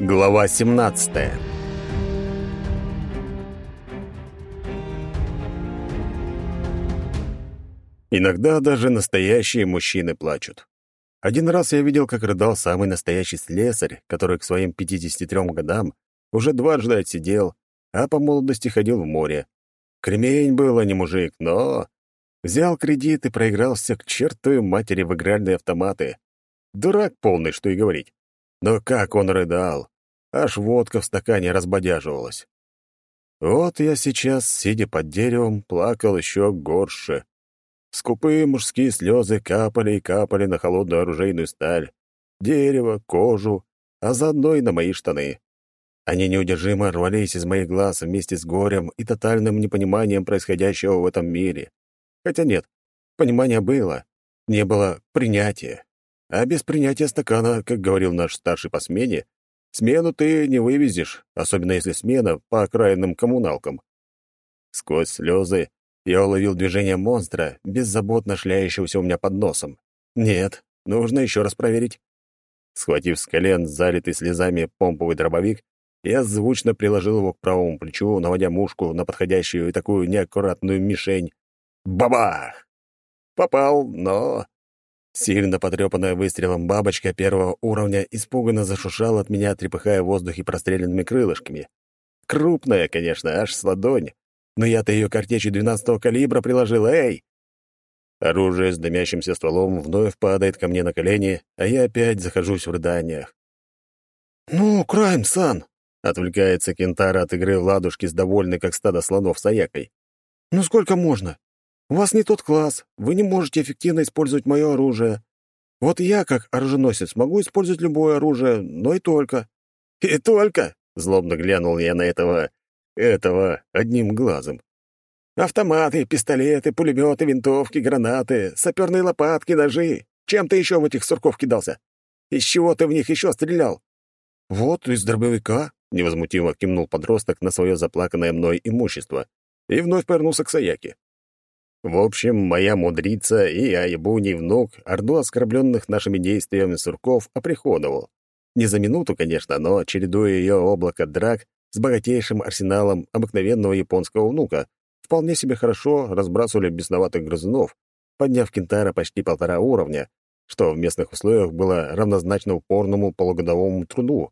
Глава 17 Иногда даже настоящие мужчины плачут. Один раз я видел, как рыдал самый настоящий слесарь, который к своим 53 годам уже дважды отсидел, а по молодости ходил в море. Кремень был, а не мужик, но... Взял кредит и проигрался к чертовой матери в игральные автоматы. Дурак полный, что и говорить. Но как он рыдал! Аж водка в стакане разбодяживалась. Вот я сейчас, сидя под деревом, плакал еще горше. Скупые мужские слезы капали и капали на холодную оружейную сталь, дерево, кожу, а заодно и на мои штаны. Они неудержимо рвались из моих глаз вместе с горем и тотальным непониманием происходящего в этом мире. Хотя нет, понимание было, не было принятия. А без принятия стакана, как говорил наш старший по смене, смену ты не вывезешь, особенно если смена по окраинным коммуналкам. Сквозь слезы я уловил движение монстра, беззаботно шляющегося у меня под носом. Нет, нужно еще раз проверить. Схватив с колен залитый слезами помповый дробовик, я звучно приложил его к правому плечу, наводя мушку на подходящую и такую неаккуратную мишень. Бабах! Попал, но... Сильно потрепанная выстрелом бабочка первого уровня испуганно зашушала от меня, трепыхая в воздухе простреленными крылышками. Крупная, конечно, аж с ладонь. Но я-то ее картечью двенадцатого калибра приложил, эй! Оружие с дымящимся стволом вновь падает ко мне на колени, а я опять захожусь в рыданиях. «Ну, Крайм-сан!» Отвлекается Кентара от игры в ладушки с довольной, как стадо слонов с аякой. «Ну сколько можно? У вас не тот класс, вы не можете эффективно использовать мое оружие. Вот я, как оруженосец, могу использовать любое оружие, но и только». «И только?» — злобно глянул я на этого... этого одним глазом. «Автоматы, пистолеты, пулеметы, винтовки, гранаты, саперные лопатки, ножи. Чем ты еще в этих сурков кидался? Из чего ты в них еще стрелял?» «Вот, из дробовика», невозмутимо кивнул подросток на свое заплаканное мной имущество и вновь повернулся к Саяке. В общем, моя мудрица и Айбуний внук орду оскорбленных нашими действиями сурков оприходовал. Не за минуту, конечно, но, чередуя ее облако драк с богатейшим арсеналом обыкновенного японского внука, вполне себе хорошо разбрасывали бесноватых грызунов, подняв кентара почти полтора уровня, что в местных условиях было равнозначно упорному полугодовому труду.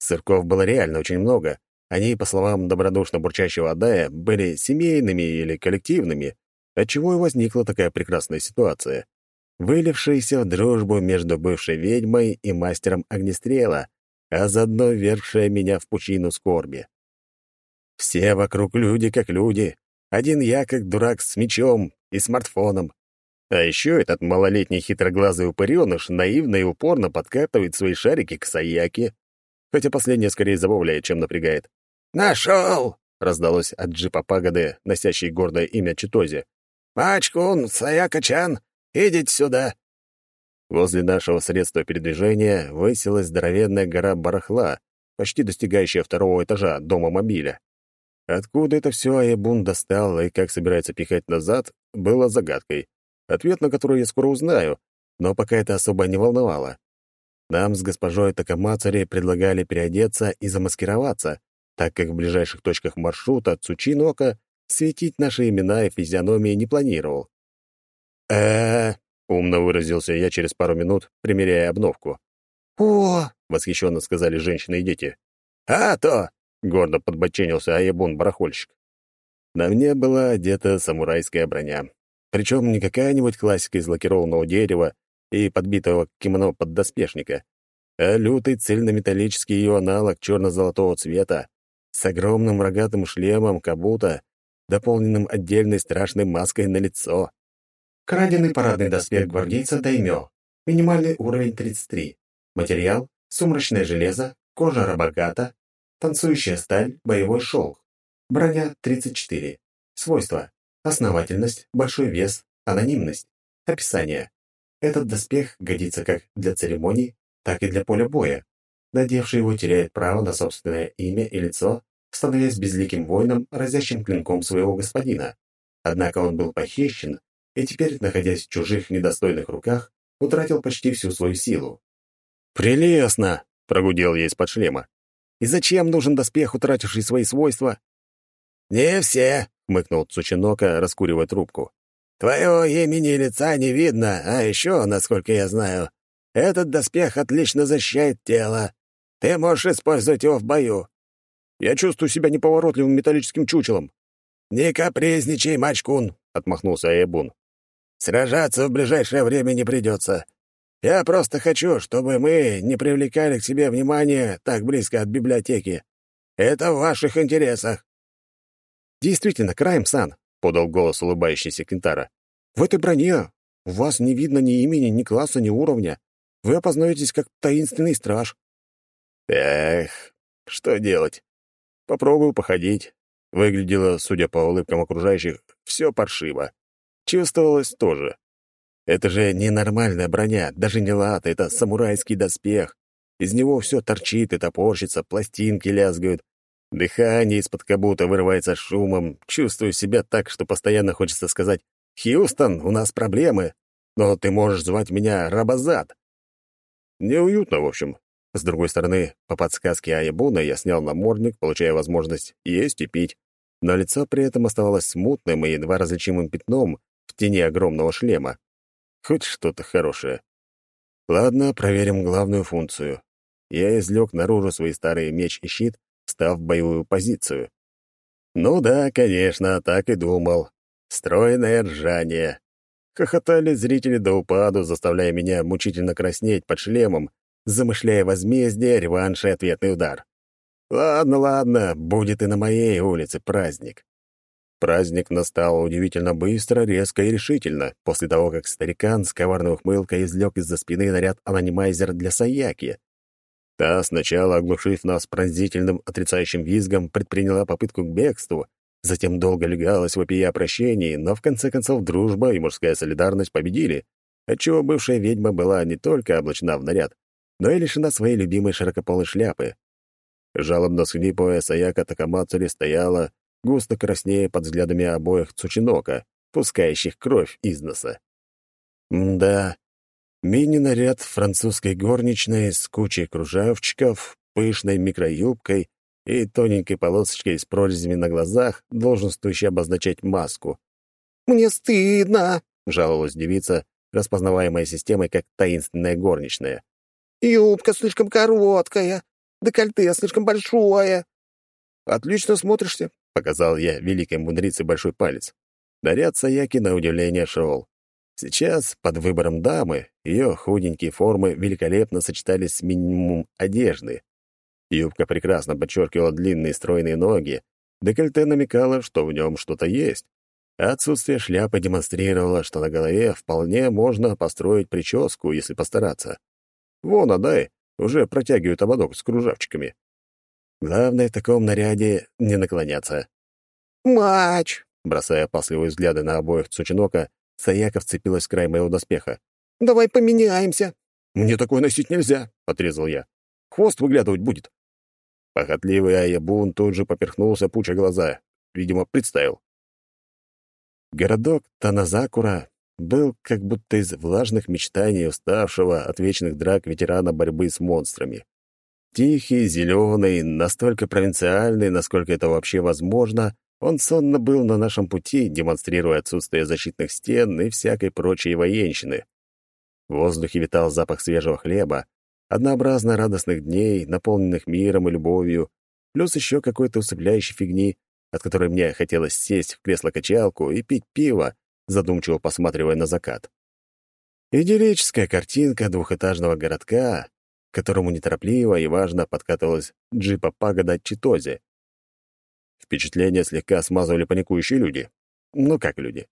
Сырков было реально очень много. Они, по словам добродушно бурчащего Адая, были семейными или коллективными, отчего и возникла такая прекрасная ситуация, вылившаяся в дружбу между бывшей ведьмой и мастером огнестрела, а заодно вергшая меня в пучину скорби. Все вокруг люди как люди, один я как дурак с мечом и смартфоном. А еще этот малолетний хитроглазый упыреныш наивно и упорно подкатывает свои шарики к Саяке хотя последнее скорее забавляет, чем напрягает. «Нашел!» — раздалось от джипа пагоды, носящей гордое имя Читози. «Мачкун, Саяка-чан, идите сюда!» Возле нашего средства передвижения высилась здоровенная гора барахла, почти достигающая второго этажа дома мобиля. Откуда это все Аебун достал и как собирается пихать назад, было загадкой, ответ на который я скоро узнаю, но пока это особо не волновало. Нам с госпожой Такамацари предлагали переодеться и замаскироваться, так как в ближайших точках маршрута Цучинока светить наши имена и физиономии не планировал. э умно выразился я через пару минут, примеряя обновку. «О!» — восхищенно сказали женщины и дети. «А то!» — гордо подбоченился Аябун-барахольщик. На мне была одета самурайская броня. Причем не какая-нибудь классика из лакированного дерева и подбитого кимоно поддоспешника, а лютый цельнометаллический ее аналог черно-золотого цвета с огромным рогатым шлемом кабута, дополненным отдельной страшной маской на лицо. Краденый парадный доспех гвардейца Даймё. Минимальный уровень 33. Материал — сумрачное железо, кожа рабагата, танцующая сталь, боевой шелк. Броня 34. Свойства. Основательность, большой вес, анонимность. Описание. Этот доспех годится как для церемоний, так и для поля боя. Надевший его теряет право на собственное имя и лицо, становясь безликим воином, разящим клинком своего господина. Однако он был похищен, и теперь, находясь в чужих недостойных руках, утратил почти всю свою силу. «Прелестно!» прогудел я из-под шлема. «И зачем нужен доспех, утративший свои свойства?» «Не все», — хмыкнул Цучинока, раскуривая трубку. «Твоего имени и лица не видно, а еще, насколько я знаю, этот доспех отлично защищает тело. Ты можешь использовать его в бою». «Я чувствую себя неповоротливым металлическим чучелом». «Не капризничай, мачкун», — отмахнулся Айбун. «Сражаться в ближайшее время не придется. Я просто хочу, чтобы мы не привлекали к себе внимания так близко от библиотеки. Это в ваших интересах». «Действительно, Крайм-сан», — подал голос улыбающийся Кентара. «В этой броне у вас не видно ни имени, ни класса, ни уровня. Вы опознаетесь как таинственный страж». «Эх, что делать? Попробую походить». Выглядело, судя по улыбкам окружающих, все паршиво. Чувствовалось тоже. Это же ненормальная броня, даже не лата, это самурайский доспех. Из него все торчит и топорщится, пластинки лязгают. Дыхание из-под кабута вырывается шумом. Чувствую себя так, что постоянно хочется сказать «Хьюстон, у нас проблемы, но ты можешь звать меня Рабазат». Неуютно, в общем. С другой стороны, по подсказке Аябуна я снял намордник, получая возможность есть и пить, но лицо при этом оставалось смутным и едва различимым пятном в тени огромного шлема. Хоть что-то хорошее. Ладно, проверим главную функцию. Я извлек наружу свои старые меч и щит, став в боевую позицию. Ну да, конечно, так и думал. Стройное ржание. Хохотали зрители до упаду, заставляя меня мучительно краснеть под шлемом, замышляя возмездие, реванш и ответный удар. Ладно, ладно, будет и на моей улице праздник. Праздник настал удивительно быстро, резко и решительно, после того, как старикан с коварной ухмылкой извлек из-за спины наряд анонимайзер для Саяки. Та, сначала оглушив нас пронзительным отрицающим визгом, предприняла попытку к бегству, затем долго легалась, вопия о прощении, но в конце концов дружба и мужская солидарность победили, отчего бывшая ведьма была не только облачена в наряд, но и лишена своей любимой широкополой шляпы. Жалобно схлипывая, Саяка Такамацури стояла, густо краснея под взглядами обоих Цучинока, пускающих кровь из носа. да, мини-наряд французской горничной с кучей кружавчиков, пышной микроюбкой и тоненькой полосочкой с прорезями на глазах, долженствующей обозначать маску. «Мне стыдно!» — жаловалась девица, распознаваемая системой как таинственная горничная. «Юбка слишком короткая, декольте слишком большое». «Отлично смотришься», Показал я великой мудрице большой палец. Наряд Саяки на удивление шел. Сейчас, под выбором дамы, ее худенькие формы великолепно сочетались с минимумом одежды. Юбка прекрасно подчеркивала длинные стройные ноги, декольте намекало, что в нем что-то есть, отсутствие шляпы демонстрировало, что на голове вполне можно построить прическу, если постараться. Вон, отдай, уже протягивают ободок с кружавчиками. Главное в таком наряде не наклоняться. «Мач!» Бросая опасливые взгляды на обоих Цучинока, Саяка вцепилась в край моего доспеха. «Давай поменяемся!» «Мне такое носить нельзя!» — отрезал я. «Хвост выглядывать будет!» Похотливый Аябун тут же поперхнулся, пуча глаза. Видимо, представил. Городок Таназакура был как будто из влажных мечтаний уставшего от вечных драк ветерана борьбы с монстрами. Тихий, зеленый, настолько провинциальный, насколько это вообще возможно, он сонно был на нашем пути, демонстрируя отсутствие защитных стен и всякой прочей военщины. В воздухе витал запах свежего хлеба, однообразно радостных дней, наполненных миром и любовью, плюс еще какой-то усыпляющей фигни, от которой мне хотелось сесть в кресло-качалку и пить пиво, задумчиво посматривая на закат. Идиллическая картинка двухэтажного городка, к которому неторопливо и важно подкатывалась джипа пагода Читози. Впечатление слегка смазывали паникующие люди. Ну как люди?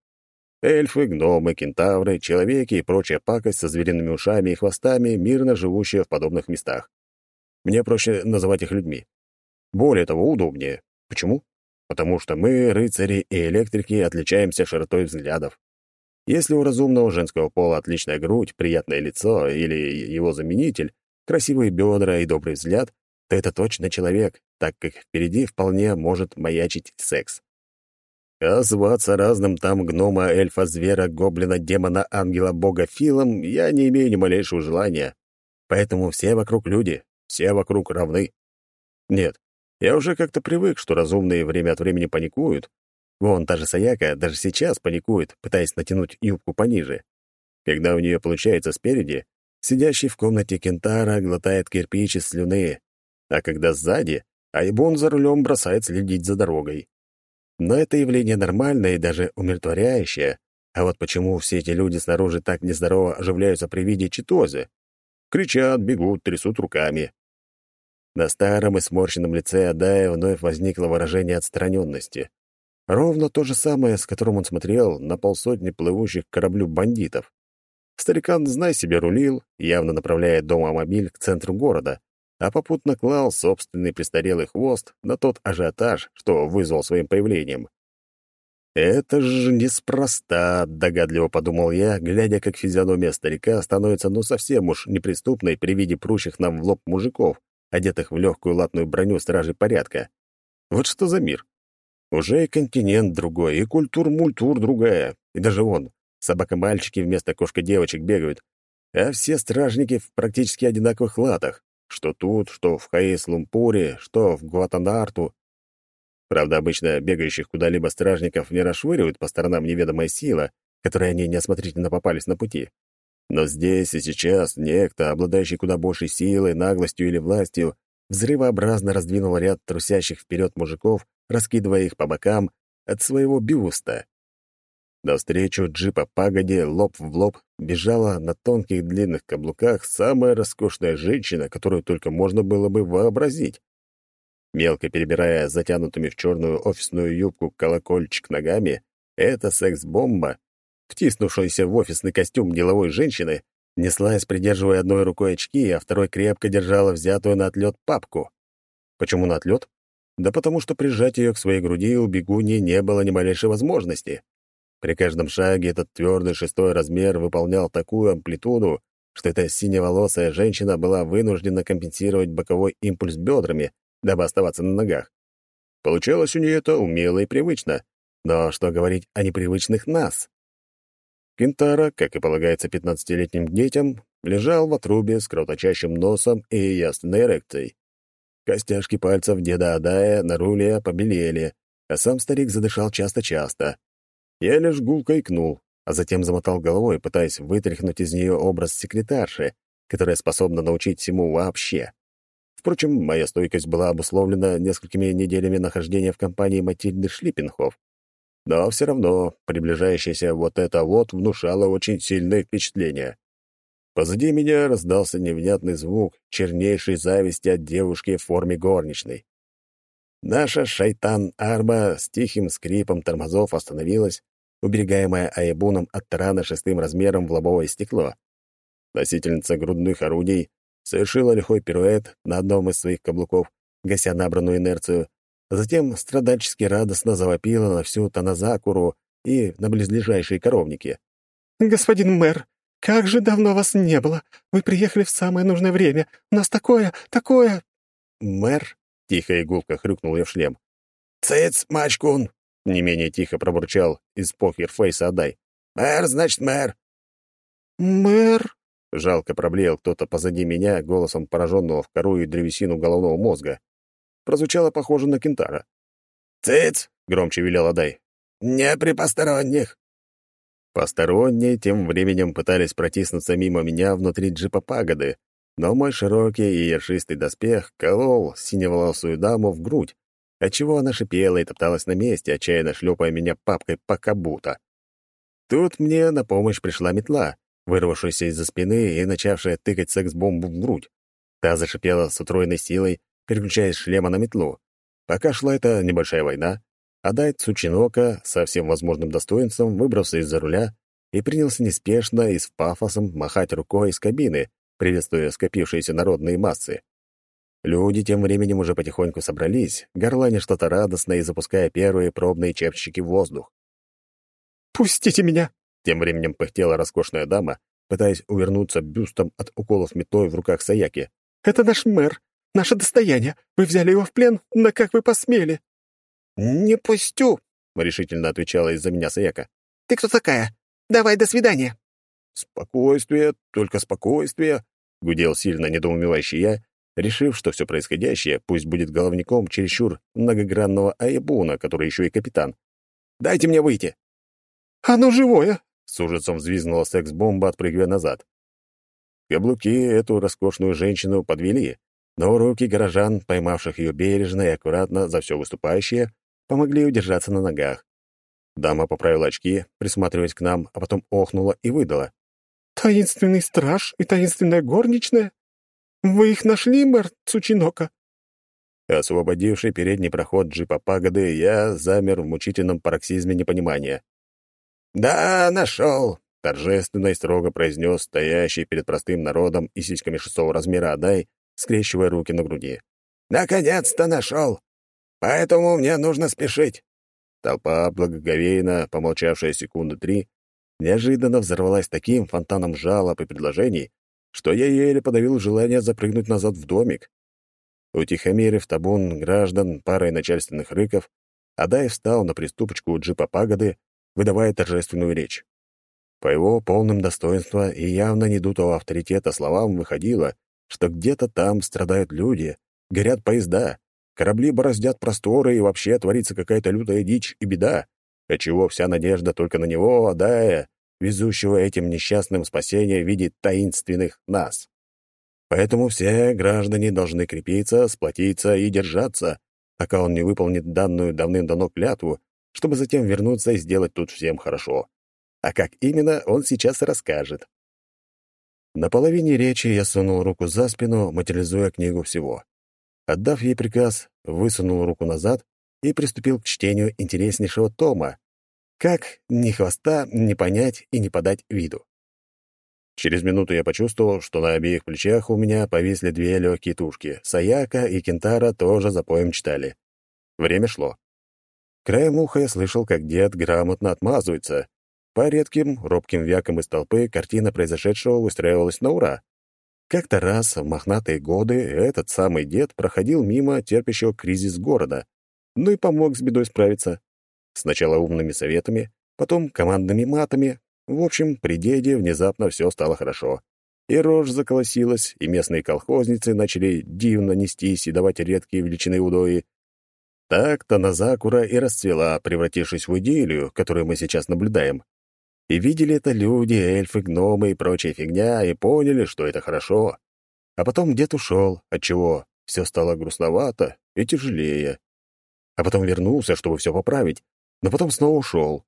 Эльфы, гномы, кентавры, человеки и прочая пакость со звериными ушами и хвостами, мирно живущие в подобных местах. Мне проще называть их людьми. Более того, удобнее. Почему? Потому что мы, рыцари и электрики, отличаемся широтой взглядов. Если у разумного женского пола отличная грудь, приятное лицо или его заменитель, красивые бедра и добрый взгляд, то это точно человек, так как впереди вполне может маячить секс. А зваться разным там гнома, эльфа, звера, гоблина, демона, ангела, бога, филом я не имею ни малейшего желания. Поэтому все вокруг люди, все вокруг равны. Нет, я уже как-то привык, что разумные время от времени паникуют. Вон та же Саяка даже сейчас паникует, пытаясь натянуть юбку пониже. Когда у нее получается спереди, сидящий в комнате Кентара глотает кирпич из слюны, а когда сзади, Айбун за рулем бросает следить за дорогой. Но это явление нормальное и даже умиротворяющее. А вот почему все эти люди снаружи так нездорово оживляются при виде читозы? Кричат, бегут, трясут руками. На старом и сморщенном лице Адая вновь возникло выражение отстраненности. Ровно то же самое, с которым он смотрел на полсотни плывущих к кораблю бандитов. Старикан, знай себе, рулил, явно направляя домомобиль к центру города, а попутно клал собственный престарелый хвост на тот ажиотаж, что вызвал своим появлением. «Это же неспроста», — догадливо подумал я, глядя, как физиономия старика становится ну совсем уж неприступной при виде прущих нам в лоб мужиков, одетых в легкую латную броню стражей порядка. Вот что за мир? Уже и континент другой, и культур-мультур другая, и даже он, собака-мальчики вместо кошка-девочек бегают, а все стражники в практически одинаковых латах. Что тут, что в Хаис-Лумпуре, что в Гуатанарту. Правда, обычно бегающих куда-либо стражников не расшвыривают по сторонам неведомая сила, которой они неосмотрительно попались на пути. Но здесь и сейчас некто, обладающий куда большей силой, наглостью или властью, взрывообразно раздвинул ряд трусящих вперед мужиков, раскидывая их по бокам от своего бюста. Навстречу джипа пагоди лоб в лоб бежала на тонких длинных каблуках самая роскошная женщина, которую только можно было бы вообразить. Мелко перебирая затянутыми в черную офисную юбку колокольчик ногами, эта секс-бомба, втиснувшаяся в офисный костюм деловой женщины, неслась, придерживая одной рукой очки, а второй крепко держала взятую на отлет папку. Почему на отлет? Да потому что прижать ее к своей груди у бегуни не было ни малейшей возможности. При каждом шаге этот твердый шестой размер выполнял такую амплитуду, что эта синеволосая женщина была вынуждена компенсировать боковой импульс бедрами, дабы оставаться на ногах. Получалось у нее это умело и привычно, но что говорить о непривычных нас? Кентара, как и полагается пятнадцатилетним детям, лежал в отрубе с кровоточащим носом и ясной эрекцией. Костяшки пальцев деда Адая на руле побелели, а сам старик задышал часто-часто. Я лишь гулко икнул, а затем замотал головой, пытаясь вытряхнуть из нее образ секретарши, которая способна научить всему вообще. Впрочем, моя стойкость была обусловлена несколькими неделями нахождения в компании Матильды Шлиппенхоф. Но все равно приближающееся вот это вот внушало очень сильное впечатление. Позади меня раздался невнятный звук чернейшей зависти от девушки в форме горничной. Наша шайтан-арба с тихим скрипом тормозов остановилась, уберегаемая Аебуном от тарана шестым размером в лобовое стекло. Носительница грудных орудий совершила лихой пируэт на одном из своих каблуков, гася набранную инерцию, затем страдальчески радостно завопила на всю Таназакуру и на близлежащие коровники. «Господин мэр, как же давно вас не было! Вы приехали в самое нужное время! У нас такое, такое...» «Мэр?» Тихо и гулко хрюкнул я в шлем. «Цыц, мачкун!» — не менее тихо пробурчал из покерфейса Адай. «Мэр, значит, мэр!» «Мэр!» — жалко проблеял кто-то позади меня голосом пораженного в кору и древесину головного мозга. Прозвучало похоже на кентара. «Цыц!» — громче велел Адай. «Не при посторонних!» Посторонние тем временем пытались протиснуться мимо меня внутри джипа пагоды, но мой широкий и ершистый доспех колол синеволосую даму в грудь, отчего она шипела и топталась на месте, отчаянно шлепая меня папкой по кабута. Тут мне на помощь пришла метла, вырвавшаяся из-за спины и начавшая тыкать секс-бомбу в грудь. Та зашипела с утроенной силой, переключаясь с шлема на метлу. Пока шла эта небольшая война, Адайт Сучинока со всем возможным достоинством выбрался из-за руля и принялся неспешно и с пафосом махать рукой из кабины, приветствуя скопившиеся народные массы. Люди тем временем уже потихоньку собрались, горланя что-то радостное и запуская первые пробные чепчики в воздух. «Пустите меня!» — тем временем пыхтела роскошная дама, пытаясь увернуться бюстом от уколов метлой в руках Саяки. «Это наш мэр, наше достояние. Вы взяли его в плен, но как вы посмели?» «Не пустю!» — решительно отвечала из-за меня Саяка. «Ты кто такая? Давай, до свидания!» «Спокойствие, только спокойствие», — гудел сильно недоумевающий я, решив, что все происходящее пусть будет головником чересчур многогранного Айбуна, который еще и капитан. «Дайте мне выйти!» «Оно живое!» — с ужасом взвизгнула секс-бомба, отпрыгивая назад. Каблуки эту роскошную женщину подвели, но руки горожан, поймавших ее бережно и аккуратно за все выступающее, помогли удержаться на ногах. Дама поправила очки, присматриваясь к нам, а потом охнула и выдала. «Таинственный страж и таинственная горничная? Вы их нашли, мэр Цучинока?» Освободивший передний проход джипа пагоды, я замер в мучительном пароксизме непонимания. «Да, нашел!» — торжественно и строго произнес стоящий перед простым народом и сиськами шестого размера Адай, скрещивая руки на груди. «Наконец-то нашел! Поэтому мне нужно спешить!» Толпа, благоговейно помолчавшая секунды три, неожиданно взорвалась таким фонтаном жалоб и предложений, что я еле подавил желание запрыгнуть назад в домик. Утихомирив табун граждан парой начальственных рыков, Адай встал на приступочку у джипа пагоды, выдавая торжественную речь. По его полным достоинства и явно недутого авторитета словам выходило, что где-то там страдают люди, горят поезда, корабли бороздят просторы и вообще творится какая-то лютая дичь и беда, отчего вся надежда только на него, Адая, везущего этим несчастным спасение в виде таинственных нас. Поэтому все граждане должны крепиться, сплотиться и держаться, пока он не выполнит данную давным-давно клятву, чтобы затем вернуться и сделать тут всем хорошо. А как именно, он сейчас расскажет. На половине речи я сунул руку за спину, материализуя книгу всего. Отдав ей приказ, высунул руку назад и приступил к чтению интереснейшего тома. Как ни хвоста не понять и не подать виду. Через минуту я почувствовал, что на обеих плечах у меня повисли две легкие тушки. Саяка и Кентара тоже за поем читали. Время шло. Краем уха я слышал, как дед грамотно отмазывается, по редким, робким вякам из толпы картина произошедшего выстраивалась на ура. Как-то раз в мохнатые годы этот самый дед проходил мимо терпящего кризис города, ну и помог с бедой справиться. Сначала умными советами, потом командными матами. В общем, при деде внезапно все стало хорошо. И рожь заколосилась, и местные колхозницы начали дивно нестись и давать редкие величины удои. Так-то Назакура и расцвела, превратившись в идиллию, которую мы сейчас наблюдаем. И видели это люди, эльфы, гномы и прочая фигня, и поняли, что это хорошо. А потом дед ушел, отчего все стало грустновато и тяжелее. А потом вернулся, чтобы все поправить, но потом снова ушел.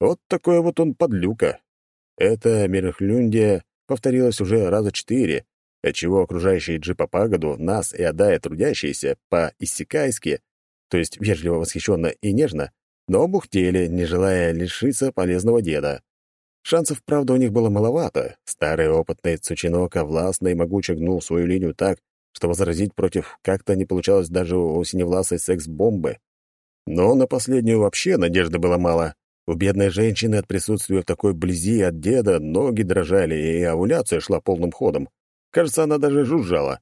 Вот такой вот он подлюка. Эта мерхлюндия повторилась уже раза четыре, отчего окружающие джипа пагоду, нас и Адая трудящиеся по-иссякайски, то есть вежливо восхищенно и нежно, но бухтели, не желая лишиться полезного деда. Шансов, правда, у них было маловато. Старый опытный Цучинока властно и могуче гнул свою линию так, что возразить против как-то не получалось даже у синевласой секс-бомбы. Но на последнюю вообще надежды было мало. У бедной женщины от присутствия в такой близи от деда ноги дрожали, и овуляция шла полным ходом. Кажется, она даже жужжала.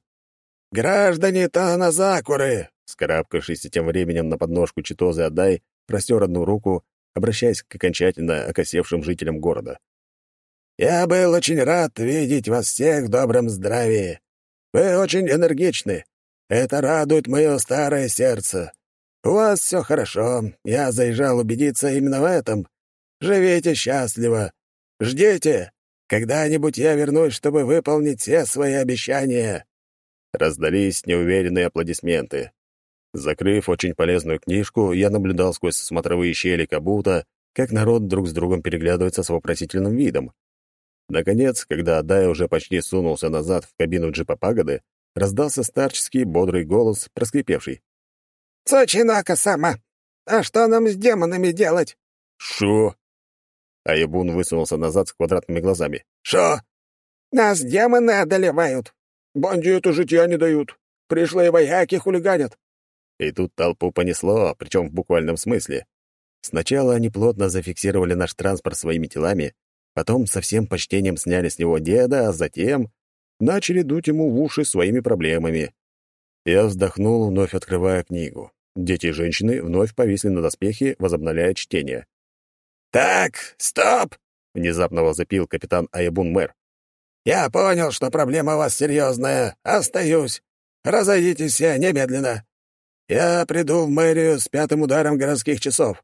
«Граждане Таназакуры!» Скарабкавшись тем временем на подножку Читозы Отдай, простер одну руку обращаясь к окончательно окосевшим жителям города. «Я был очень рад видеть вас всех в добром здравии. Вы очень энергичны. Это радует мое старое сердце. У вас все хорошо. Я заезжал убедиться именно в этом. Живите счастливо. Ждите. Когда-нибудь я вернусь, чтобы выполнить все свои обещания». Раздались неуверенные аплодисменты. Закрыв очень полезную книжку, я наблюдал сквозь смотровые щели Кабута, как народ друг с другом переглядывается с вопросительным видом. Наконец, когда Адай уже почти сунулся назад в кабину джипа пагоды, раздался старческий бодрый голос, проскрипевший. «Цочинака-сама! А что нам с демонами делать?» «Шо?» Аябун высунулся назад с квадратными глазами. «Шо?» «Нас демоны одолевают. Бандиту житья не дают. Пришлые вояки хулиганят. И тут толпу понесло, причем в буквальном смысле. Сначала они плотно зафиксировали наш транспорт своими телами, потом со всем почтением сняли с него деда, а затем начали дуть ему в уши своими проблемами. Я вздохнул, вновь открывая книгу. Дети и женщины вновь повисли на доспехе, возобновляя чтение. «Так, стоп!» — внезапно возопил капитан Аябун-мэр. «Я понял, что проблема у вас серьезная. Остаюсь. разойдитесь все немедленно. Я приду в мэрию с пятым ударом городских часов.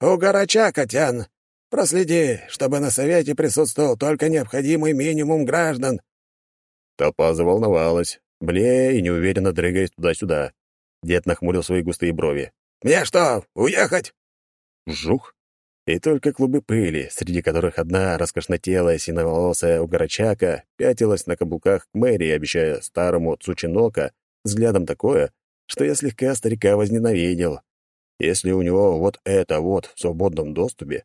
У Горача, Котян, проследи, чтобы на совете присутствовал только необходимый минимум граждан». Толпа заволновалась, блея и неуверенно дрыгаясь туда-сюда. Дед нахмурил свои густые брови. «Мне что, уехать?» Вжух! И только клубы пыли, среди которых одна роскошнотелая синоволосая угорочака пятилась на каблуках к мэрии, обещая старому Цучинока взглядом такое, что я слегка старика возненавидел. Если у него вот это вот в свободном доступе,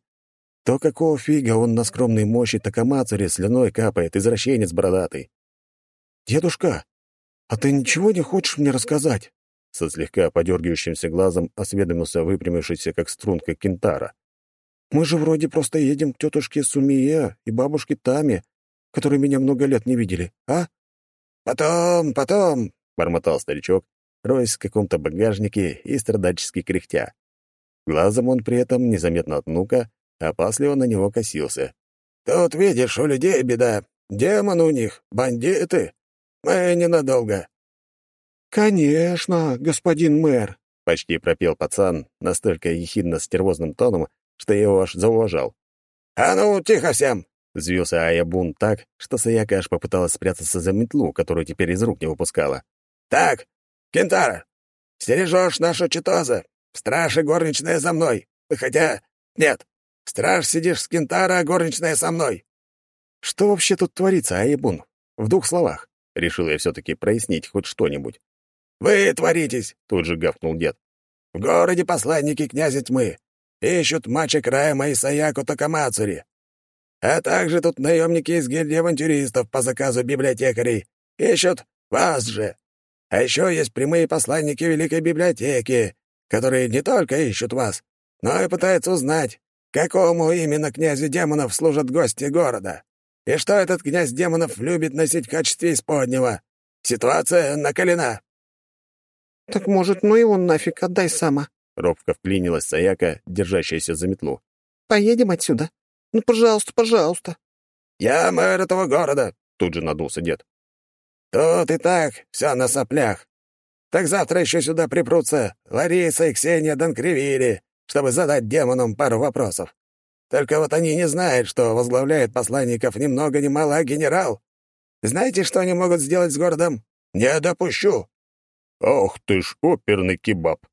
то какого фига он на скромной мощи Такамацури слюной капает, извращенец бородатый? «Дедушка, а ты ничего не хочешь мне рассказать?» Со слегка подергивающимся глазом осведомился выпрямившийся, как струнка Кентара. Мы же вроде просто едем к тетушке Сумие и бабушке Таме, которые меня много лет не видели, а?» «Потом, потом», — бормотал старичок, роясь в каком-то багажнике и страдальчески кряхтя. Глазом он при этом незаметно от внука опасливо на него косился. «Тут, видишь, у людей беда. Демон у них, бандиты. Мы ненадолго». «Конечно, господин мэр», — почти пропел пацан настолько ехидно-стервозным тоном, что я его аж зауважал. «А ну, тихо всем!» — взвился Аябун так, что Саяка аж попыталась спрятаться за метлу, которую теперь из рук не выпускала. «Так, Кентара, стережешь нашу Читоза. Страж и горничная за мной. Хотя, нет, страж сидишь с Кентара, а горничная со мной». «Что вообще тут творится, Аябун? В двух словах?» Решил я все-таки прояснить хоть что-нибудь. «Вы творитесь!» — тут же гавкнул дед. «В городе посланники князя тьмы ищут Мача Крайма и Саяку Такамацури. А также тут наемники из гильдии авантюристов по заказу библиотекарей ищут вас же. А еще есть прямые посланники Великой Библиотеки, которые не только ищут вас, но и пытаются узнать, какому именно князю демонов служат гости города, и что этот князь демонов любит носить в качестве исподнего. Ситуация накалена». «Так, может, ну его нафиг отдай сама?» Робко вклинилась Саяка, держащаяся за метлу. «Поедем отсюда. Ну, пожалуйста, пожалуйста». «Я мэр этого города», — тут же надулся дед. «Тут и так все на соплях. Так завтра еще сюда припрутся Лариса и Ксения Донкривили, чтобы задать демонам пару вопросов. Только вот они не знают, что возглавляет посланников ни много ни мало, генерал. Знаете, что они могут сделать с городом? Не допущу!» «Ох ты ж, оперный кебаб!»